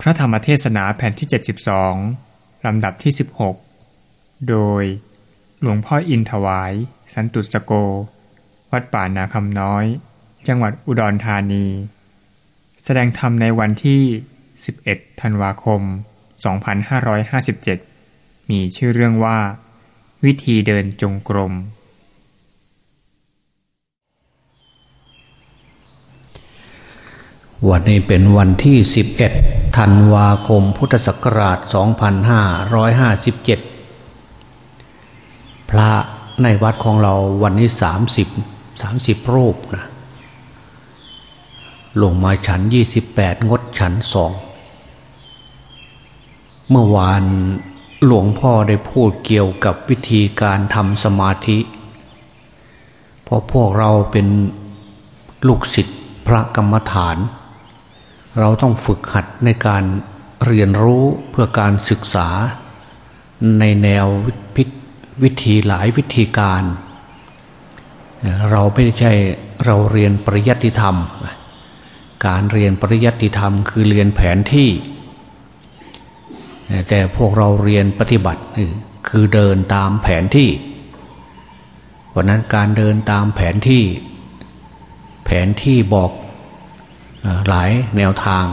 พระธรรมเทศนาแผ่นที่ 72 ลำดับที่ 16 โดย หลวงพ่ออินถวาย สันตุสโก วัดป่านาคำน้อย จังหวัดอุดรธานี แสดงธรรมในวันที่ 11 ธันวาคม 2557 มีชื่อเรื่องว่า วิธีเดินจงกรม วันนี้เป็นวันที่ 11 ธันวาคมพุทธศักราช 2557 พระในวัดของเราวันนี้ 30 30 รูปนะลงมาฉัน 28 งดฉันสอง เมื่อวานหลวงพ่อได้พูดเกี่ยวกับวิธีการทำสมาธิ เพราะพวกเราเป็นลูกศิษย์พระกรรมฐาน เราต้องฝึกหัดในการเรียนรู้เพื่อการศึกษา ในแนววิธีหลายวิธีการ เราไม่ใช่เราเรียนปริยัติธรรม การเรียนปริยัติธรรม คือเรียนแผนที่ แต่พวกเราเรียนปฏิบัติคือเดินตามแผนที่เพราะนั้นการเดินตามแผนที่ แผนที่บอก หลายแนวทาง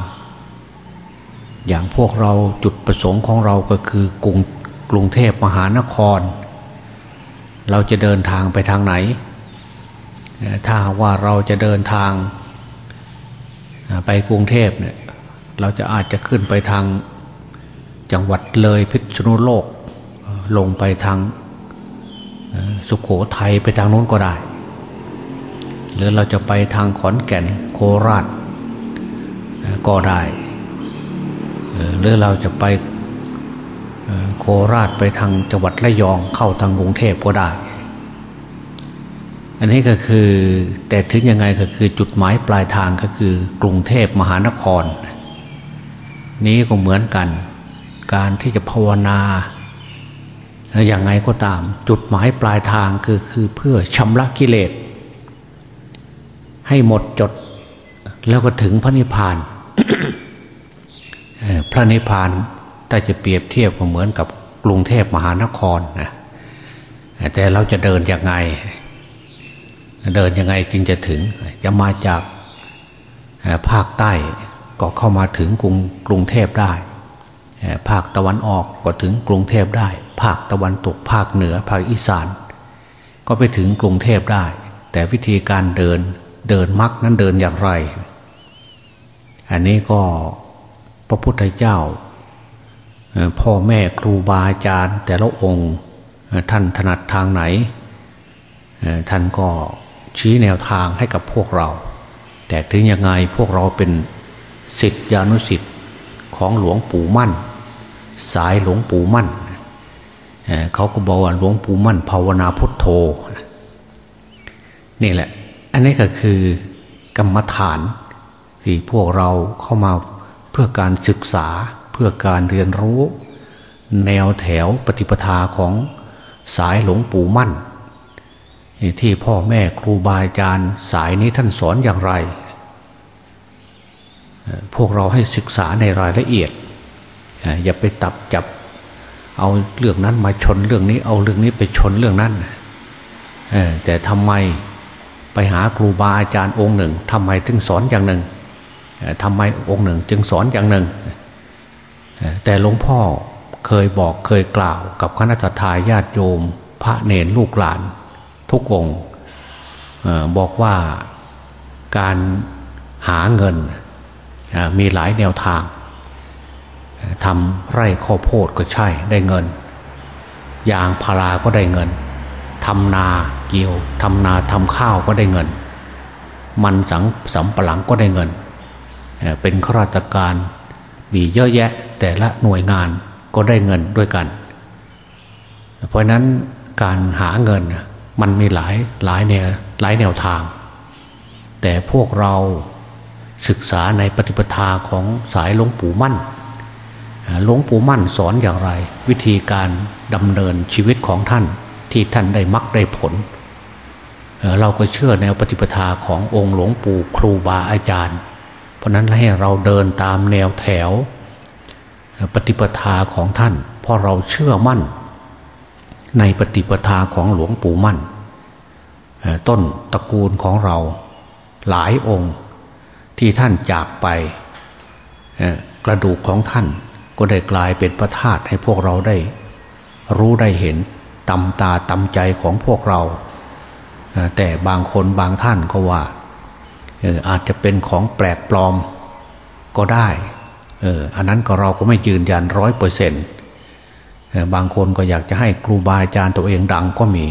อย่างพวกเราจุดประสงค์ของเราก็คือกรุงกรุงเทพมหานคร เราจะเดินทางไปทางไหน ถ้าว่าเราจะเดินทางไปกรุงเทพเนี่ยเราจะอาจจะขึ้นไปทางจังหวัดเลยพิษณุโลก ลงไปทางสุขโขทัยไปทางโน้นก็ได้ หรือเราจะไปทางขอนแก่นโคราช ก็ได้หรือเราจะไปโคราชไปทางจังหวัดระยองเข้าทางกรุงเทพก็ได้ อันนี้ก็คือแต่ถึงยังไงก็คือจุดหมายปลายทางก็คือกรุงเทพมหานคร นี้ก็เหมือนกัน การที่จะภาวนาอย่างไงก็ตาม จุดหมายปลายทางคือคือเพื่อชำระกิเลส ให้หมดจดแล้วก็ถึงพระนิพพาน พระนิพพานถ้าจะเปรียบเทียบก็เหมือนกับกรุงเทพมหานครนะแต่เราจะเดินยังไง เดินยังไงจึงจะถึง จะมาจากภาคใต้ก็เข้ามาถึงกรุงกรุงเทพได้ ภาคตะวันออกก็ถึงกรุงเทพได้ ภาคตะวันตกภาคเหนือภาคอีสาน ก็ไปถึงกรุงเทพได้ แต่วิธีการเดินเดินมักนั้นเดินอย่างไร อันนี้ก็พระพุทธเจ้า พ่อแม่ครูบาอาจารย์ แต่ละองค์ท่านถนัดทางไหน ท่านก็ชี้แนวทางให้กับพวกเรา แต่ถึงยังไงพวกเราเป็นสิทธิานุสิทธิ์ของหลวงปู่มั่น สายหลวงปู่มั่นเขาก็บอกว่าหลวงปู่มั่น ภาวนาพุทโธนี่แหละ อันนี้ก็คือกรรมฐาน ที่พวกเราเข้ามาเพื่อการศึกษาเพื่อการเรียนรู้ แนวแถวปฏิปทาของสายหลวงปู่มั่น ที่พ่อแม่ครูบาอาจารย์สายนี้ท่านสอนอย่างไร พวกเราให้ศึกษาในรายละเอียด อย่าไปตับจับเอาเรื่องนั้นมาชนเรื่องนี้ เอาเรื่องนี้ไปชนเรื่องนั้นแต่ทำไมไปหาครูบาอาจารย์องค์หนึ่งทำไมถึงสอนอย่างหนึ่ง ทำไมองค์หนึ่งจึงสอนอย่างหนึ่ง แต่หลวงพ่อเคยบอกเคยกล่าวกับคณะทาญาติโยม พระเนรลูกหลาน ทุกองบอกว่าการหาเงินมีหลายแนวทางทำไร่ข้าวโพดก็ใช่ได้เงิน ยางพาราก็ได้เงินทำนาเกี่ยวทำนาทำข้าวก็ได้เงิน มันสังสำปะหลังก็ได้เงิน เป็นข้าราชการมีเยอะแยะแต่ละหน่วยงานก็ได้เงินด้วยกัน เพราะนั้นการหาเงินมันมีหลายหลายแนวหลายแนวทาง แต่พวกเราศึกษาในปฏิปทาของสายหลวงปู่มั่นหลวงปู่มั่นสอนอย่างไร วิธีการดำเนินชีวิตของท่านที่ท่านได้มักได้ผล เราก็เชื่อแนวปฏิปทาขององค์หลวงปู่ครูบาอาจารย์ ราะนั้นให้เราเดินตามแนวแถว ปฏิปทาของท่าน เพราะเราเชื่อมั่น ในปฏิปทาของหลวงปู่มั่น ต้นตระกูลของเราหลายองค์ที่ท่านจากไปกระดูกของท่านก็ได้กลายเป็นพระธาตุให้พวกเราได้ รู้ได้เห็นตำตาตำใจของพวกเรา แต่บางคนบางท่านก็ว่า อาจจะเป็นของแปลกปลอมก็ได้เอออันนั้นก็เราก็ไม่ยืนยันร้อยเปอร์เซ็นต์บางคนก็อยากจะให้ครูบาอาจารย์ตัวเองดังก็มี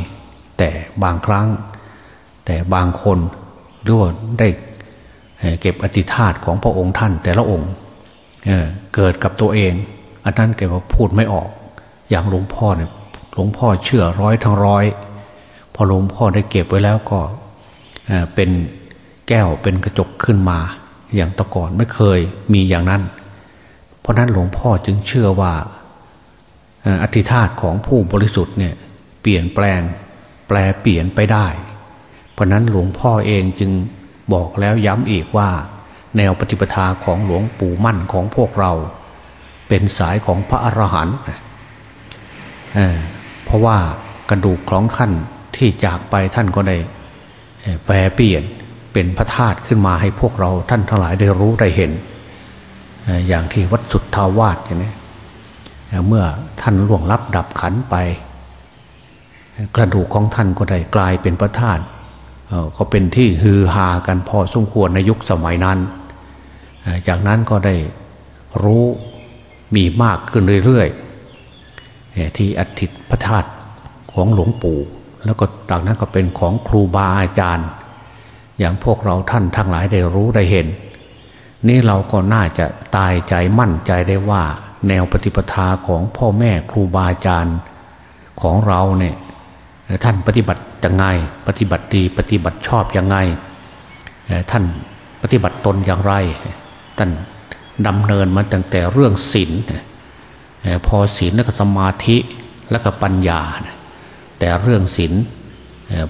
แต่บางครั้ง แต่บางคนหรือว่าได้เก็บอธิธาตของพระองค์ท่าน แต่ละองค์เเกิดกับตัวเอง อันนั้นแกว่าพูดไม่ออก อย่างหลวงพ่อเนี่ยหลวงพ่อเชื่อร้อยทั้งร้อย พอหลวงพ่อได้เก็บไว้แล้วก็เป็น แก้วเป็นกระจกขึ้นมา อย่างตะก่อนไม่เคยมีอย่างนั้น เพราะนั้นหลวงพ่อจึงเชื่อว่าอธิธาตของผู้บริสุทธิ์เนี่ยเปลี่ยนแปลงแปลเปลี่ยนไปได้ เพราะนั้นหลวงพ่อเองจึงบอกแล้วย้ำอีกว่า แนวปฏิปทาของหลวงปู่มั่นของพวกเรา เป็นสายของพระอรหันต์เเพราะว่ากระดูกของท่านที่จากไปท่านก็ได้แปลเปลี่ยน เป็นพระธาตุขึ้นมาให้พวกเราท่านทั้งหลายได้รู้ได้เห็น อย่างที่วัดสุทธาวาสอย่างนี้เมื่อท่านล่วงลับดับขันไป กระดูกของท่านก็ได้กลายเป็นพระธาตุก็เป็นที่ฮือฮากันพอสมควรในยุคสมัยนั้น จากนั้นก็ได้รู้มีมากขึ้นเรื่อยๆ ที่อธิพระธาตุของหลวงปู่ แล้วก็จากนั้นก็เป็นของครูบาอาจารย์ อย่างพวกเราท่านทั้งหลายได้รู้ได้เห็น นี่เราก็น่าจะตายใจมั่นใจได้ว่า แนวปฏิปทาของพ่อแม่ครูบาอาจารย์ของเราเนี่ยท่านปฏิบัติยังไง ปฏิบัติดีปฏิบัติชอบยังไง ท่านปฏิบัติตนอย่างไร ท่านดำเนินมาตั้งแต่เรื่องศีลพอศีลแล้วก็สมาธิแล้วก็ปัญญา แต่เรื่องศีล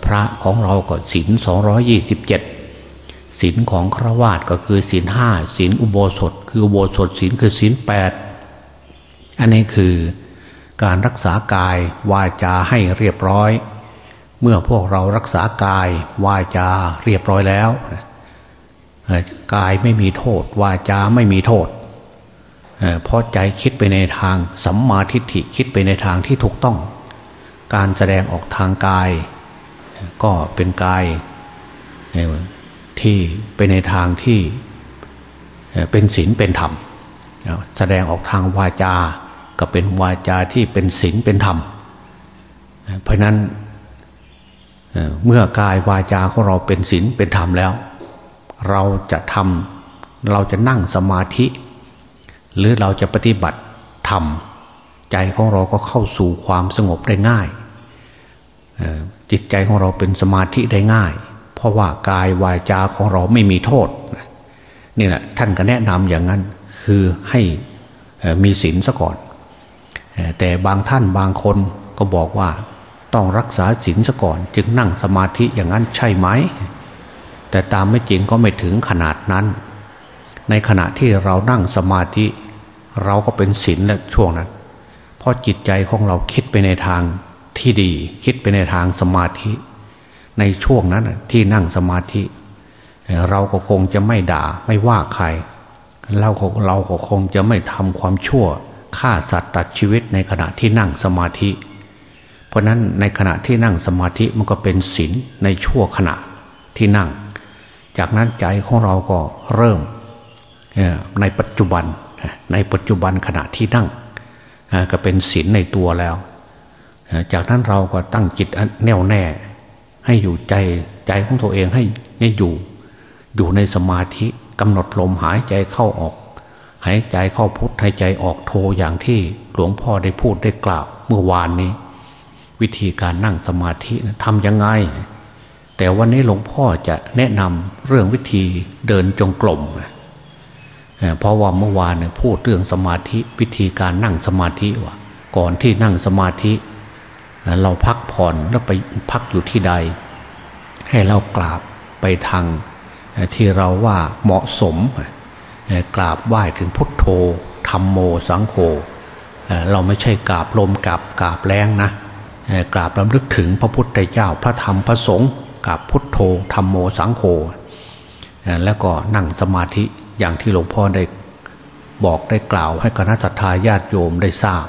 พระของเราก็ศีลสองยี่สิบเจ็ดศีลของครวาสก็คือศีลห้าศีลอุโบสถ คืออุโบสถศีลคือศีลแปดอันนี้คือการรักษากายวาจาให้เรียบร้อย เมื่อพวกเรารักษากายวาจาเรียบร้อยแล้วกายไม่มีโทษ วาจาไม่มีโทษเพราะใจคิดไปในทางสัมมาทิฏฐิคิดไปในทางที่ถูกต้อง การแสดงออกทางกาย ก็เป็นกายที่ไปในทางที่เป็นศีลเป็นธรรม แสดงออกทางวาจา ก็เป็นวาจาที่เป็นศีลเป็นธรรม เพราะนั้นเมื่อกายวาจาของเราเป็นศีลเป็นธรรมแล้ว เราจะทำเราจะนั่งสมาธิ หรือเราจะปฏิบัติธรรม ใจของเราก็เข้าสู่ความสงบได้ง่าย จิตใจของเราเป็นสมาธิได้ง่าย เพราะว่ากายวาจาของเราไม่มีโทษนี่แหละท่านก็แนะนำอย่างนั้นคือให้มีศีลซะก่อน แต่บางท่านบางคนก็บอกว่าต้องรักษาศีลซะก่อน จึงนั่งสมาธิอย่างนั้นใช่ไหม แต่ตามไม่จริงก็ไม่ถึงขนาดนั้น ในขณะที่เรานั่งสมาธิ เราก็เป็นศีลและช่วงนั้น เพราะจิตใจของเราคิดไปในทาง ที่ดี คิดไปในทางสมาธิ ในช่วงนั้นที่นั่งสมาธิ เราก็คงจะไม่ด่าไม่ว่าใคร เราเราก็คงจะไม่ทำความชั่วฆ่าสัตว์ตัดชีวิตในขณะที่นั่งสมาธิ เพราะนั้นในขณะที่นั่งสมาธิมันก็เป็นศีลในชั่วขณะที่นั่ง จากนั้นใจของเราก็เริ่มในปัจจุบันในปัจจุบันขณะที่นั่งก็เป็นศีลในตัวแล้ว จากนั้นเราก็ตั้งจิตแน่วแน่ ให้อยู่ใจใจของตัวเองให้อยู่ อยู่ในสมาธิกำหนดลมหายใจเข้าออก หายใจเข้าพุทหายใจออกโทอย่างที่หลวงพ่อได้พูดได้กล่าว เมื่อวานนี้ วิธีการนั่งสมาธิทำยังไง แต่วันนี้หลวงพ่อจะแนะนำเรื่องวิธีเดินจงกรมเพราะว่าเมื่อวานพูดเรื่องสมาธิวิธีการนั่งสมาธิว่าก่อนที่นั่งสมาธิ เราพักผ่อนแล้วไปพักอยู่ที่ใด ให้เรากราบไปทางที่เราว่าเหมาะสมกราบไหว้ถึงพุทโธธรรมโมสังโฆเราไม่ใช่กราบลมกราบกราบแรงนะกราบรำลึกถึงพระพุทธเจ้าพระธรรมพระสงฆ์กราบพุทโธธรรมโมสังโฆแล้วก็นั่งสมาธิอย่างที่หลวงพ่อได้บอกได้กล่าวให้คณะสัตยาญาติโยมได้ทราบ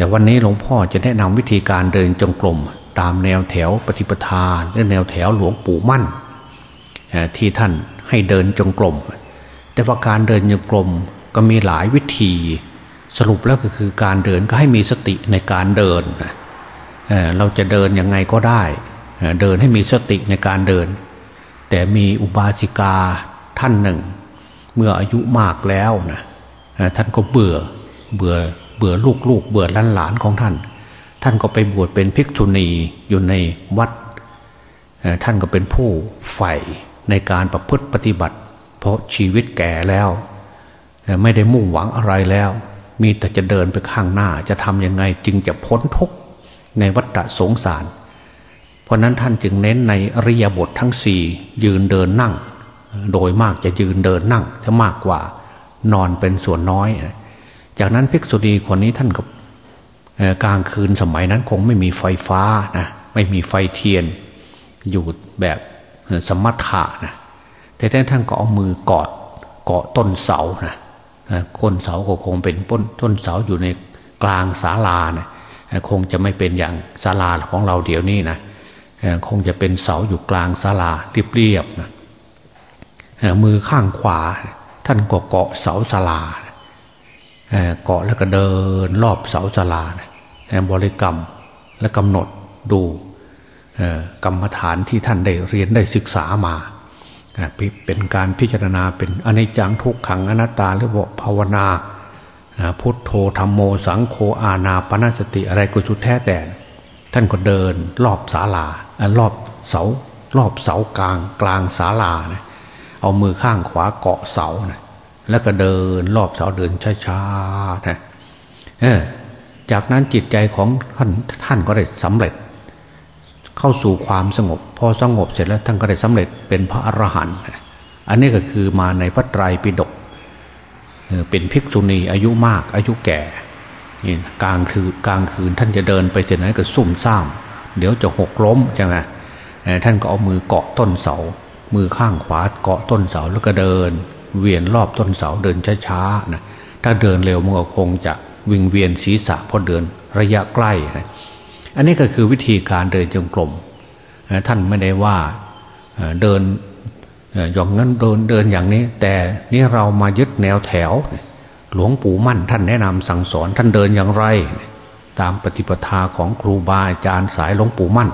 แต่วันนี้หลวงพ่อจะแนะนำวิธีการเดินจงกรมตามแนวแถวปฏิปทาและแนวแถวหลวงปู่มั่น ที่ท่านให้เดินจงกรมแต่ว่าการเดินจงกรมก็มีหลายวิธีสรุปแล้วก็คือการเดินก็ให้มีสติในการเดินเราจะเดินยังไงก็ได้เดินให้มีสติในการเดิน แต่มีอุบาสิกาท่านหนึ่ง เมื่ออายุมากแล้วนะท่านก็เบื่อเบื่อ เบื่อลูกลูกเบื่อล้านหลานของท่าน ท่านก็ไปบวชเป็นภิกษุณีอยู่ในวัด ท่านก็เป็นผู้ใฝ่ในการประพฤติปฏิบัติ เพราะชีวิตแก่แล้ว ไม่ได้มุ่งหวังอะไรแล้ว มีแต่จะเดินไปข้างหน้าจะทำยังไงจึงจะพ้นทุกข์ในวัฏสงสาร เพราะนั้นท่านจึงเน้นในอริยบททั้งสี่ยืนเดินนั่ง โดยมากจะยืนเดินนั่งจะมากกว่านอนเป็นส่วนน้อย จากนั้นภิกษุณีคนนี้ท่านก็กลางคืนสมัยนั้นคงไม่มีไฟฟ้านะไม่มีไฟเทียน อยู่แบบสมถะนะแต่ท่านก็เอามือกอดเกาะต้นเสานะก้นเสาก็คงเป็นต้นต้นเสาอยู่ในกลางศาลานะคงจะไม่เป็นอย่างศาลาของเราเดี๋ยวนี้นะคงจะเป็นเสาอยู่กลางศาลาเรียบๆนะมือข้างขวา ท่านก็เกาะเสาศาลา เกาะแล้วก็เดินรอบเสาศาลาบริกรรมและกำหนดดูกรรมฐานที่ท่านได้เรียนได้ศึกษามาเป็นการพิจารณาเป็นอนิจจังทุกขังอนัตตาหรือว่าภาวนาพุทโธธรรมโมสังโฆอาณาปณสติอะไรก็ชุดแท้แต่ ท่านก็เดินรอบศาลารอบเสารอบเสากลางกลางศาลานะเอามือข้างขวาเกาะเสานะ แล้วก็เดินรอบเสาเดินช้าๆนะจากนั้นจิตใจของท่านท่านก็ได้สำเร็จ เข้าสู่ความสงบ พอสงบเสร็จแล้วท่านก็ได้สำเร็จเป็นพระอรหันต์อันนี้ก็คือมาในพระไตรปิฎกเป็นภิกษุณีอายุมากอายุแก่กลางคืนกลางคืนท่านจะเดินไปเสร็จนั้นก็ซุ่มซ่าม เดี๋ยวจะหกล้มใช่ไหมท่านก็เอามือเกาะต้นเสา มือข้างขวาเกาะต้นเสาแล้วก็เดิน เวียนรอบต้นเสาเดินช้าๆนะถ้าเดินเร็วมันก็คงจะวิงเวียนศีรษะเพราะเดินระยะใกล้นะอันนี้ก็คือวิธีการเดินจงกรมท่านไม่ได้ว่าเดินอย่างนั้นเดินเดินอย่างนี้ แต่นี่เรามายึดแนวแถว หลวงปู่มั่นท่านแนะนำสั่งสอนท่านเดินอย่างไร ตามปฏิปทาของครูบาอาจารย์สายหลวงปู่มั่น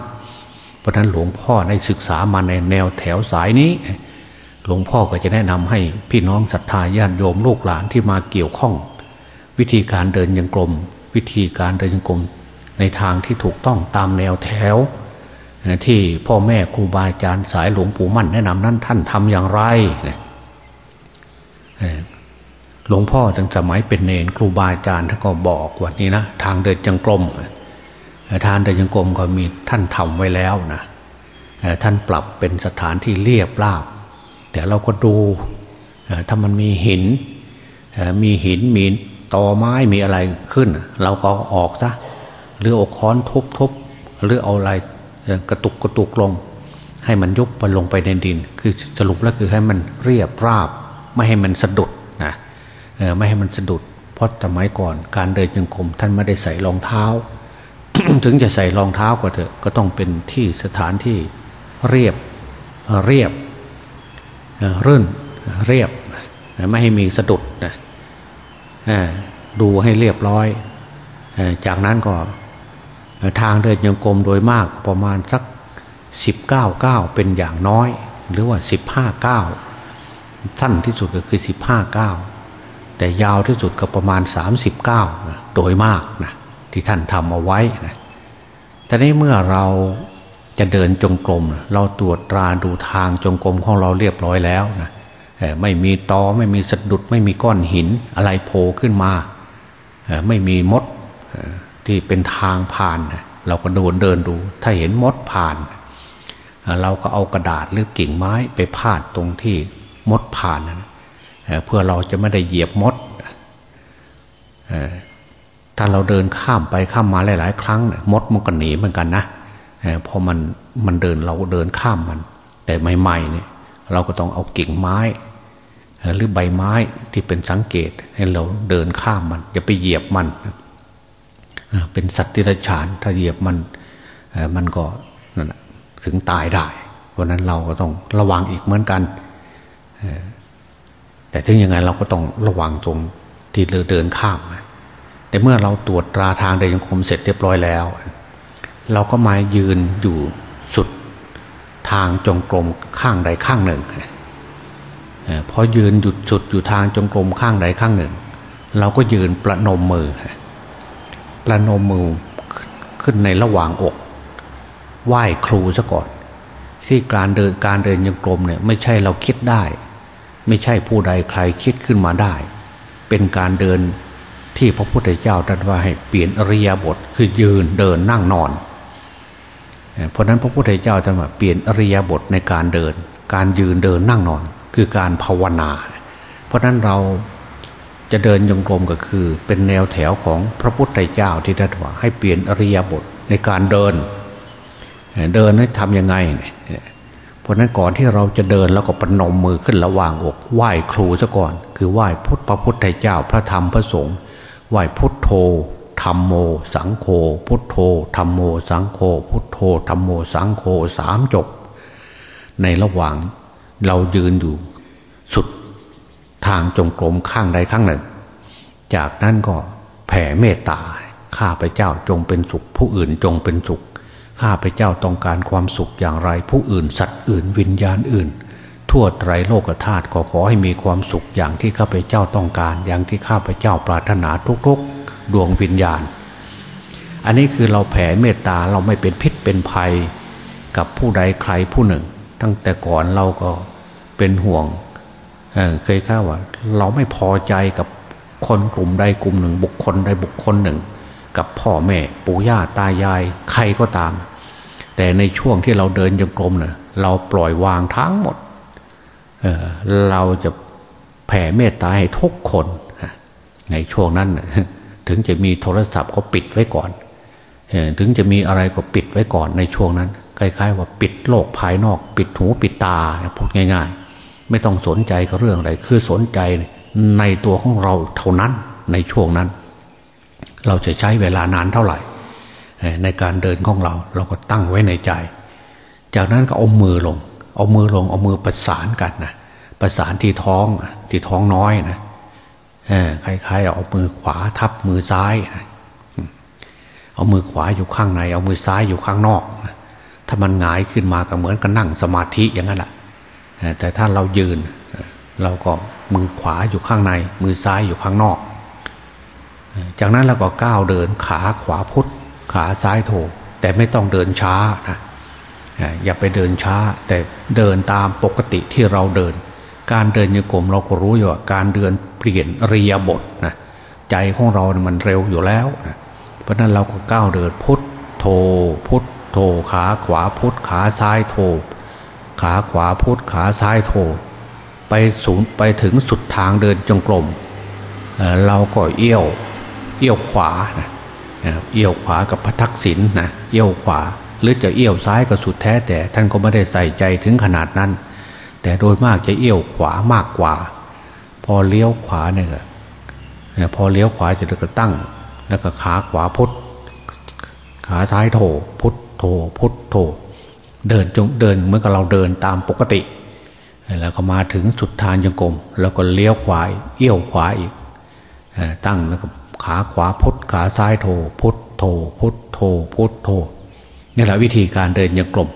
เพราะนั้นหลวงพ่อได้ศึกษามาในแนวแถวสายนี้ หลวงพ่อก็จะแนะนำให้พี่น้องศรัทธาญาติโยมลูกหลานที่มาเกี่ยวข้อง วิธีการเดินยังกลม วิธีการเดินยังกลม ในทางที่ถูกต้องตามแนวแถว ที่พ่อแม่ครูบาอาจารย์สายหลวงปู่มั่นแนะนำนั้นท่านทำอย่างไรหลวงพ่อตั้งสมัยเป็นเนนครูบาอาจารย์ท่านก็บอกว่านี้นะทางเดินจังกรมทางเดินจังกรมก็มีท่านทำไว้แล้วนะท่านปรับเป็นสถานที่เรียบราบ แต่เราก็ดูถ้ามันมีหินมีหินมีตอไม้มีอะไรขึ้น เราก็ออกซะหรือเอาค้อนทุบทุบหรือเอาอะไรกระตุกกระตุกลง ให้มันยุบไปลงไปในดิน คือสรุปแล้วคือให้มันเรียบราบ ไม่ให้มันสะดุดนะไม่ให้มันสะดุด เพราะสมัยก่อนการเดินยังกรมท่านไม่ได้ใส่รองเท้า ถึงจะใส่รองเท้าก็เถอะก็ต้องเป็นที่สถานที่เรียบเรียบ รื่นเรียบไม่ให้มีสะดุดนะดูให้เรียบร้อย จากนั้นก็ทางเดินยังกรมโดยมากประมาณสักสิบเก้าเก้าเป็นอย่างน้อย หรือว่าสิบห้าเก้าสั้นที่สุดก็คือสิบห้าเก้าแต่ยาวที่สุดก็ประมาณสามสิบเก้าโดยมากนะที่ท่านทำเอาไว้นะแต่นี้เมื่อเรา จะเดินจงกรมเราตรวจตราดูทางจงกรมของเราเรียบร้อยแล้วนะไม่มีตอไม่มีสะดุด ไม่มีก้อนหินอะไรโผล่ขึ้นมา ไม่มีมดที่เป็นทางผ่าน เราก็เดินเดินดู ถ้าเห็นมดผ่าน เราก็เอากระดาษหรือกิ่งไม้ไปพาดตรงที่มดผ่านเพื่อเราจะไม่ได้เหยียบมดเราเดินข้ามไปข้ามมาหลาย ๆ ครั้ง มดมันก็หนีเหมือนกันนะ พอมันมันเดินเราเดินข้ามมัน แต่ใหม่ๆเนี่ยเราก็ต้องเอากิ่งไม้ หรือใบไม้ที่เป็นสังเกตให้เราเดินข้ามมัน อย่าไปเหยียบมัน เป็นสัตว์ที่ระฉานถ้าเหยียบมันมันก็นั่นถึงตายได้เพราะนั้นเราก็ต้องระวังอีกเหมือนกันแต่ถึงยังไงเราก็ต้องระวังตรงที่เราเดินข้ามแต่เมื่อเราตรวจตราทางเดินคมเสร็จเรียบร้อยแล้ว เราก็มายืนอยู่สุดทางจงกรมข้างใดข้างหนึ่งพอยืนหยุดสุดอยู่ทางจงกรมข้างใดข้างหนึ่ง เราก็ยืนประนมมือ ประนมมือขึ้นในระหว่างอก ไหว้ครูซะก่อน ที่การเดินการเดินยังกรมเนี่ยไม่ใช่เราคิดได้ ไม่ใช่ผู้ใดใครคิดขึ้นมาได้ เป็นการเดินที่พระพุทธเจ้าตรัสว่าให้เปลี่ยนอริยบทคือยืนเดินนั่งนอน เพราะนั้นพระพุทธเจ้าตรัสว่าเปลี่ยนอริยบทในการเดิน การยืนเดินนั่งนอน คือการภาวนา เพราะนั้นเราจะเดินยงกลมก็คือเป็นแนวแถวของพระพุทธเจ้าที่ตรัสว่าให้เปลี่ยนอริยบทในการเดิน เดินนั้นทำยังไง เพราะนั้นก่อนที่เราจะเดินแล้วก็ปนมมือขึ้นระหว่างอกไหว้ครูซะก่อน คือไหว้พุทธพระพุทธเจ้าพระธรรมพระสงฆ์ไหวพุทโธ รรมโม สังโฆพุทโธธรรมโม สังโฆพุทโธธรรมโม สังโฆสามจบ ในระหว่างเรายืนอยู่สุดทางจงกรมข้างใดข้างหนึ่ง จากนั้นก็แผ่เมตตาข้าพเจ้าจงเป็นสุข ผู้อื่นจงเป็นสุข ข้าพเจ้าต้องการความสุขอย่างไร ผู้อื่นสัตว์อื่นวิญญาณอื่น ทั่วไตรโลกธาตุก็ขอให้มีความสุขอย่างที่ข้าพเจ้าต้องการ อย่างที่ข้าพเจ้าปรารถนาทุกๆ ดวงวิญญาณ อันนี้คือเราแผ่เมตตาเราไม่เป็นพิษเป็นภัยกับผู้ใดใครผู้หนึ่ง ตั้งแต่ก่อนเราก็เป็นห่วงเเคยข้าว่า เราไม่พอใจกับคนกลุ่มใดกลุ่มหนึ่ง บุคคลใดบุคคลหนึ่ง กับพ่อแม่ปู่ย่าตายายใครก็ตาม แต่ในช่วงที่เราเดินยังกลมเนะ่ยเราปล่อยวางทั้งหมดเราจะแผ่เมตตาให้ทุกคนในช่วงนั้น ถึงจะมีโทรศัพท์ก็ปิดไว้ก่อนถึงจะมีอะไรก็ปิดไว้ก่อนในช่วงนั้นคล้ายๆ ว่าปิดโลกภายนอก ปิดหูปิดตาพูดง่าย ๆ ไม่ต้องสนใจกับเรื่องอะไร คือสนใจในตัวของเราเท่านั้นในช่วงนั้น เราจะใช้เวลานานเท่าไหร่ ในการเดินของเราเราก็ตั้งไว้ในใจ จากนั้นก็เอามือลง เอามือลงเอามือประสานกันนะประสานที่ท้องที่ท้องน้อยนะ คล้ายๆเอามือขวาทับมือซ้าย เอามือขวาอยู่ข้างใน เอามือซ้ายอยู่ข้างนอก ถ้ามันหงายขึ้นมาก็เหมือนกับนั่งสมาธิอย่างนั้นแหละแต่ถ้าเรายืน เราก็มือขวาอยู่ข้างใน มือซ้ายอยู่ข้างนอก จากนั้นเราก็ก้าวเดินขาขวาพุทธขาซ้ายโถ แต่ไม่ต้องเดินช้านะอย่าไปเดินช้า แต่เดินตามปกติที่เราเดิน การเดินโยกมเราก็รู้อยู่ว่าการเดินเปลี่ยนเรียบทนะใจของเรานะมันเร็วอยู่แล้วนะเพราะนั้นเราก็ก้าวเดินพุทโธพุทโธขาขวาพุทขาซ้ายโธขาขวาพุทขาซ้ายโธไปสูงไปถึงสุดทางเดินจงกรมเราก็เอี้ยวเอี้ยวขวานะเอี้ยวขวากับพระทักษิณนะเอี้ยวขวา หรือจะเอี้ยวซ้ายก็สุดแท้แต่ท่านก็ไม่ได้ใส่ใจถึงขนาดนั้น แต่โดยมากจะเอี้ยวขวามากกว่า พอเลี้ยวขวาเนี่ยพอเลี้ยวขวาจะก็ตั้ง แล้วก็ขาขวาพุทธขาซ้ายโถพุทโถพุทโถเดินจงเดินเหมือนกับเราเดินตามปกติ แล้วก็มาถึงสุดทานยังกลมแล้วก็เลี้ยวขวาเอี้ยวขวาอีกตั้งแล้วก็ขาขวาพุทขาซ้ายโถพุทโถพุทโถพุทโถนี่แหละวิธีการเดินยังกลม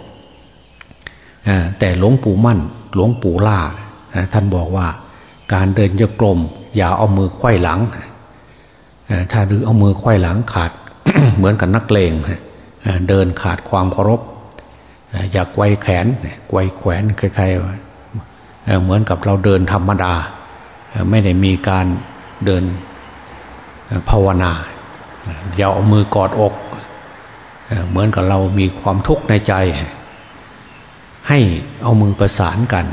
แต่หลวงปู่มั่น หลวงปู่ล่าท่านบอกว่า การเดินยังกลม อย่าเอามือไขว้หลัง ถ้าดือเอามือไขว้หลังขาดเหมือนกับนักเลงเดินขาดความเคารพ อย่าไกวแขนไกวแขวนคล้ายๆเหมือนกับเราเดินธรรมดา ไม่ได้มีการเดินภาวนา อย่าเอามือกอดอก เหมือนกับเรามีความทุกข์ในใจ ให้เอามือประสานกัน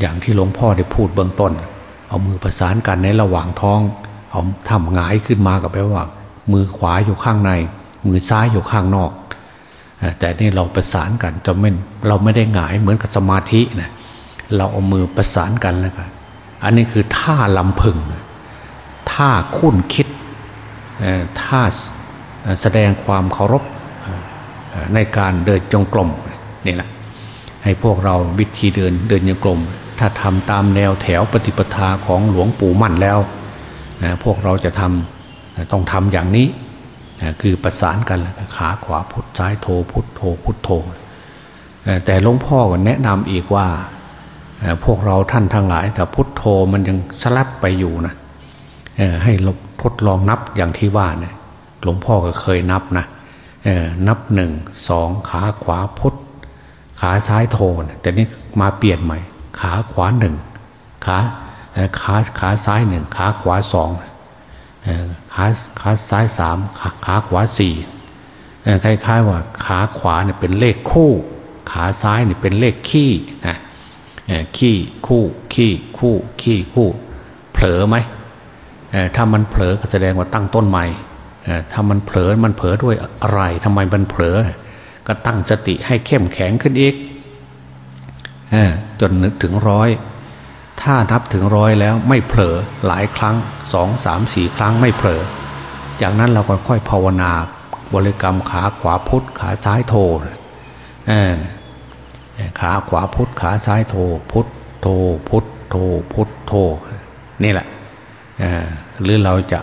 อย่างที่หลวงพ่อได้พูดเบื้องต้น เอามือประสานกันในระหว่างท้อง เอาทำหงายขึ้นมาก็แปลว่า มือขวาอยู่ข้างใน มือซ้ายอยู่ข้างนอก แต่นี่เราประสานกันจะไม่เราไม่ได้หงายเหมือนกับสมาธินะเราเอามือประสานกันแล้วกันอันนี้คือท่าลำพึงท่าคุ้นคิดท่าแสดงความเคารพในการเดินจงกรมนี่แหละ ให้พวกเราวิธีเดินเดินจงกรมถ้าทำตามแนวแถวปฏิปทาของหลวงปู่มั่นแล้วนะพวกเราจะทำต้องทำอย่างนี้คือประสานกันขาขวาพุทธซ้ายโทพุทธโทพุทธโทแต่หลวงพ่อก็แนะนำอีกว่าพวกเราท่านทั้งหลายแต่พุทธโธมันยังสลับไปอยู่นะให้ทดลองนับอย่างที่ว่าเนี่ยหลวงพ่อก็เคยนับนะนับหนึ่งสองขาขวาพุท ขาซ้ายโทนะแต่นี้มาเปลี่ยนใหม่ ขาขวาหนึ่งขาขาขาซ้ายหนึ่งขาขวาสองขาขาซ้ายสามขาขาขวาสี่คล้ายๆว่าขาขวาเนี่ยเป็นเลขคู่ ขาซ้ายเนี่ยเป็นเลขขี้นะขี้คู่ขี้คู่ขี้คู่ เผลอไหมถ้ามันเผลอก็แสดงว่าตั้งต้นใหม่ถ้ามันเผลอมันเผลอด้วยอะไรทำไมมันเผลอ ก็ตั้งสติให้เข้มแข็งขึ้นอีกจนนึกถึงร้อย ถ้านับถึงร้อยแล้วไม่เผลอหลายครั้งสองสามสี่ครั้งไม่เผลอ จากนั้นเราก็ค่อยภาวนาบริกรรมขาขวาพุทธขาซ้ายโทขาขวาพุทธขาซ้ายโทพุทธโทพุทธโทพุทธโทนี่แหละหรือเราจะ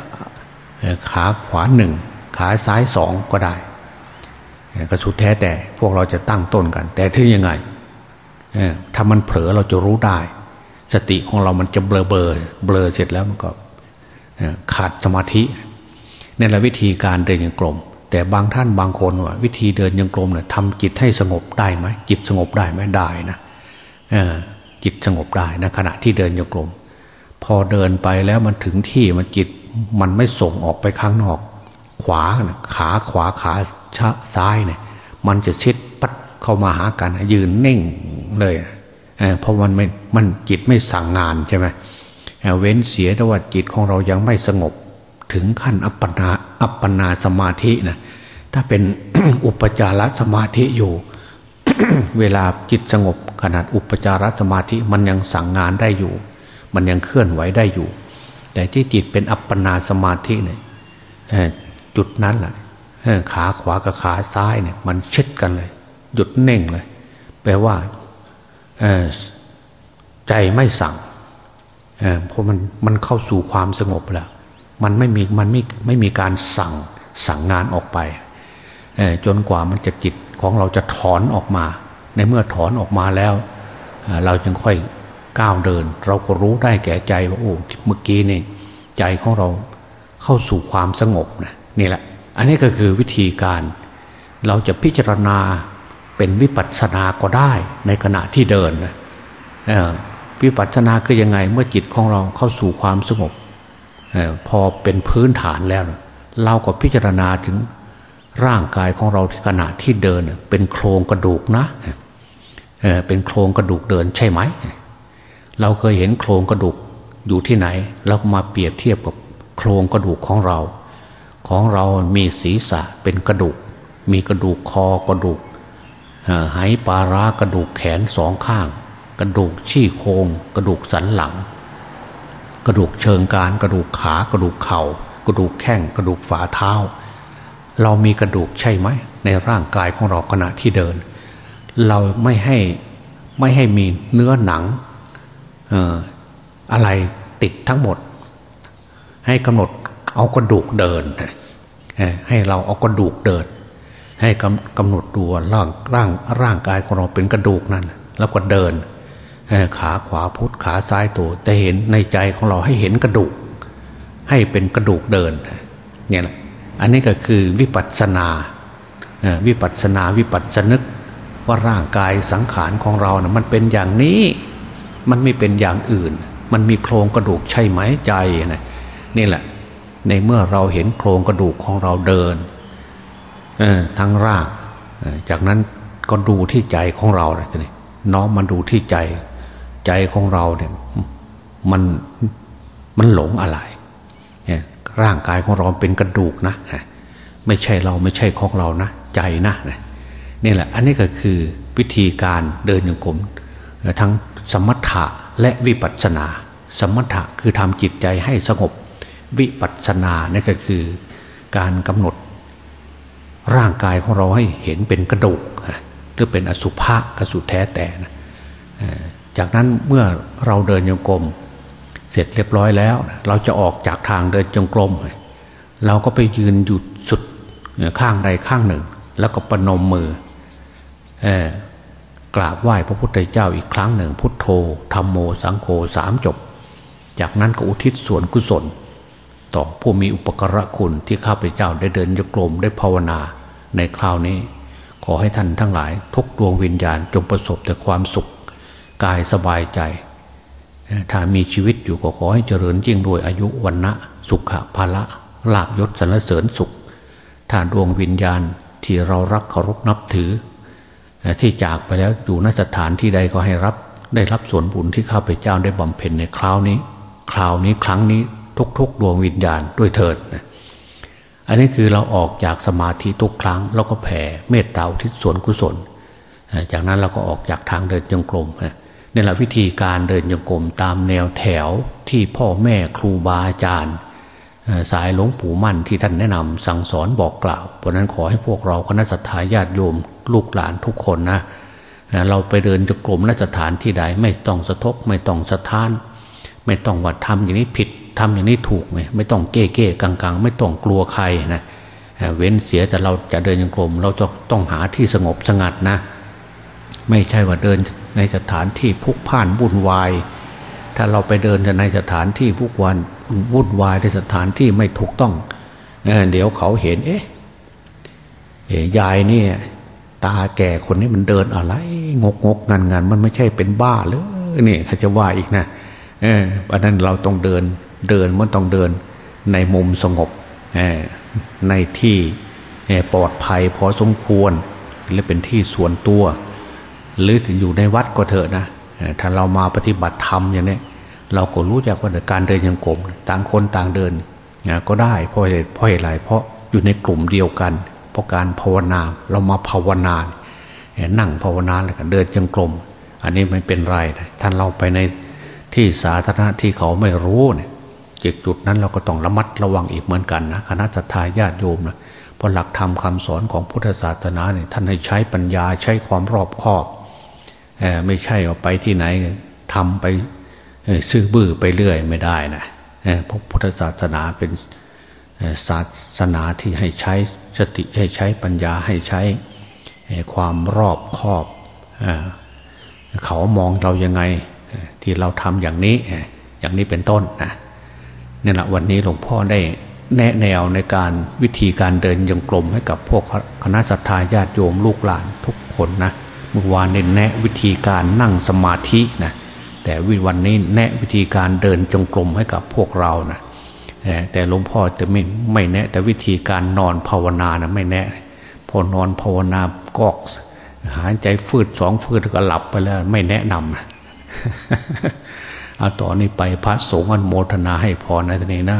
ขาขวาหนึ่งขาซ้ายสองก็ได้ ก็สุดแท้แต่พวกเราจะตั้งต้นกัน แต่ถึงยังไงถ้ามันเผลอเราจะรู้ได้ สติของเรามันจะเบลอเบลอเบลอเสร็จแล้วมันก็ขาดสมาธินี่แหละวิธีการเดินจงกรม แต่บางท่านบางคนว่า วิธีเดินจงกรมเนี่ยทำจิตให้สงบได้ไหมจิตสงบได้ไหมได้นะจิตสงบได้นะขณะที่เดินจงกรม พอเดินไปแล้วมันถึงที่มันจิตมันไม่ส่งออกไปข้างนอก ขวาขาขวาขา ซ้ายเนี่ย มันจะชิดปัดเข้ามาหากัน ยืนเน่งเลยเเพราะมันไม่มันจิตไม่สั่งงานใช่ไหมเว้นเสียแต่ว่าจิตของเรายังไม่สงบ ถึงขั้นอัปปนาอัปปนาสมาธินะถ้าเป็นอุปจารสมาธิอยู่ เวลาจิตสงบขนาดอุปจารสมาธิมันยังสั่งงานได้อยู่ มันยังเคลื่อนไหวได้อยู่ แต่ที่จิตเป็นอัปปนาสมาธิเนี่ยจุดนั้นแหละ ขาขวากับขาซ้ายเนี่ย มันชิดกันเลย หยุดเน่งเลย แปลว่าใจไม่สั่งเพราะมันมันเข้าสู่ความสงบแล้ว มันไม่มีมันไม่ไม่มีการสั่งสั่งงานออกไปจนกว่ามันจะจิตของเราจะถอนออกมา ในเมื่อถอนออกมาแล้ว เราจึงค่อยก้าวเดิน เราก็รู้ได้แก่ใจว่าโอ้เมื่อกี้นี่ใจของเราเข้าสู่ความสงบนะนี่แหละ อันนี้ก็คือวิธีการ เราจะพิจารณาเป็นวิปัสสนาก็ได้ในขณะที่เดินนะวิปัสสนาคือยังไงเมื่อจิตของเราเข้าสู่ความสงบพอเป็นพื้นฐานแล้ว เราก็พิจารณาถึงร่างกายของเราที่ขณะที่เดินเป็นโครงกระดูกนะเป็นโครงกระดูกเดินใช่ไหม เราเคยเห็นโครงกระดูกอยู่ที่ไหน เราก็มาเปรียบเทียบกับโครงกระดูกของเรา ของเรามีศีรษะเป็นกระดูก มีกระดูกคอกระดูกหายปลาร้ากระดูกแขนสองข้าง กระดูกชี้โครงกระดูกสันหลัง กระดูกเชิงการกระดูกขากระดูกเขา่า กระดูกแข้งกระดูกฝ่าเท้า เรามีกระดูกใช่ไหม ในร่างกายของเราขณะที่เดิน เราไม่ให้ไม่ให้มีเนื้อหนังอออะไรติดทั้งหมด ให้กำหนดเอากระดูกเดิน ให้เราเอากระดูกเดิน ให้กำกำหนดดูร่างร่างร่างกายของเราเป็นกระดูกนั่น แล้วก็เดินขาขวาพุทธขาซ้ายตัวแต่เห็นในใจของเราให้เห็นกระดูก ให้เป็นกระดูกเดินเนี่ยแหละอันนี้ก็คือวิปัสสนาวิปัสสนาวิปัสสนึกว่าร่างกายสังขารของเรานะมันเป็นอย่างนี้มันไม่เป็นอย่างอื่น มันมีโครงกระดูกใช่ไหมใจนะนี่แหละ ในเมื่อเราเห็นโครงกระดูกของเราเดินทั้งรากจากนั้นก็ดูที่ใจของเราเลยนี้น้อมมันดูที่ใจใจของเราเนี่ยมันมันหลงอะไรร่างกายของเราเป็นกระดูกนะไม่ใช่เราไม่ใช่ของเรานะใจนะนี่แหละ อันนี้ก็คือวิธีการเดินโยกมทั้งสมถะและวิปัสสนา สมถะคือทำจิตใจให้สงบ วิปัสสนานี่ก็คือการกำหนดร่างกายของเราให้เห็นเป็นกระดูกหรือเป็นอสุภะกระสุแท้แต่นะจากนั้นเมื่อเราเดินโยกมเสร็จเรียบร้อยแล้ว เราจะออกจากทางเดินจงกรมเราก็ไปยืนหยุดสุดข้างใดข้างหนึ่ง แล้วก็ประนมมือกราบไหว้พระพุทธเจ้าอีกครั้งหนึ่ง พุทโธธรรมโมสังโฆสามจบ จากนั้นก็อุทิศส่วนกุศล ต่อผู้มีอุปกรณคุณที่ข้าพเจ้าได้เดินโยกรมได้ภาวนาในคราวนี้ ขอให้ท่านทั้งหลายทุกดวงวิญญาณจงประสบแต่ความสุข กายสบายใจ ถ้ามีชีวิตอยู่ก็ขอให้เจริญยิ่งด้วยอายุวันนะสุขภาละลาบยศสรรเสริญสุขถ้าดวงวิญญาณที่เรารักเคารพนับถือ ที่จากไปแล้วอยู่นสถานที่ใดก็ให้รับ ได้รับส่วนบุญที่ข้าพเจ้าได้บำเพ็ญในคราวนี้ คราวนี้ครั้งนี้ ทุกๆ ดวงวิญญาณด้วยเถิดนะอันนี้คือเราออกจากสมาธิทุกครั้งเราก็แผ่เมตตาทิศส่วนกุศล จากนั้นเราก็ออกจากทางเดินจงกรมนี่แหละวิธีการเดินจงกรมตามแนวแถวที่พ่อแม่ครูบาอาจารย์ สายหลวงปู่มั่นที่ท่านแนะนำสั่งสอนบอกกล่าว เพราะนั้นขอให้พวกเราคณะสัตยาญาติโยมลูกหลานทุกคนนะเราไปเดินจงกรมนสถานที่ใดไม่ต้องสะทกไม่ต้องสะท้าน ไม่ต้องวัดทำอย่างนี้ผิด ทำอย่างนี้ถูกไหมไม่ต้องเก้เก้กังกังไม่ต้องกลัวใครนะเว้นเสียแต่เราจะเดินยังกลม เราจะต้องหาที่สงบสงัดนะ ไม่ใช่ว่าเดินในสถานที่พุกพ่านวุ่นวาย ถ้าเราไปเดินในสถานที่พุกวันวุ่นวายในสถานที่ไม่ถูกต้องเเดี๋ยวเขาเห็น เอ๊ะยายนี่ตาแก่คนนี้มันเดินอะไร งกงกงานงานมันไม่ใช่เป็นบ้าเลยนี่เขาจะว่าอีกนะเอออันนั้นเราต้องเดิน เดินมันต้องเดินในมุมสงบในที่ปลอดภัยพอสมควรและเป็นที่ส่วนตัว หรืออยู่ในวัดก็เถอะนะถ้าเรามาปฏิบัติธรรมอย่างนี้เราก็รู้จักว่าการเดินยังกลมต่างคนต่างเดินก็ได้เพราะเพราะอะไรเพราะอยู่ในกลุ่มเดียวกัน เพราะการภาวนาเรามาภาวนานั่งภาวนาแล้วก็เดินยังกลมอันนี้ไม่เป็นไร ท่านเราไปในที่สาธารณะที่เขาไม่รู้เนี่ย จุดจุดนั้นเราก็ต้องระมัดระวังอีกเหมือนกันนะคณะทาญาติโยมนะเพราะหลักธรรมคาสอนของพุทธศาสนาเนี่ยท่านให้ใช้ปัญญาใช้ความรอบคอบไม่ใช่เอาไปที่ไหนทำไปซื้อบื้อไปเรื่อยไม่ได้นะเพราะพุทธศาสนาเป็นศาสนาที่ให้ใช้สติให้ใช้ปัญญาให้ใช้ความรอบคอบเขามองเรายังไงที่เราทำอย่างนี้อย่างนี้เป็นต้นนะ นี่แหละวันนี้หลวงพ่อได้แนะแนวในการวิธีการเดินยังกลมให้กับพวกคณะสัตยาญาติโยมลูกหลานทุกคนนะเมื่อวานเน้นแนะวิธีการนั่งสมาธินะแต่วันนี้แนะวิธีการเดินจงกรมให้กับพวกเรานะแต่หลวงพ่อจะไม่ไม่แนะ แต่วิธีการนอนภาวนานะไม่แนะพอนอนภาวนากอกหายใจฟืดสองฟืดก็หลับไปแล้ว ไม่แนะนำ เอาต่อนนี้ไปพระสงฆ์อนโมทนาให้พรในตนนี้นะ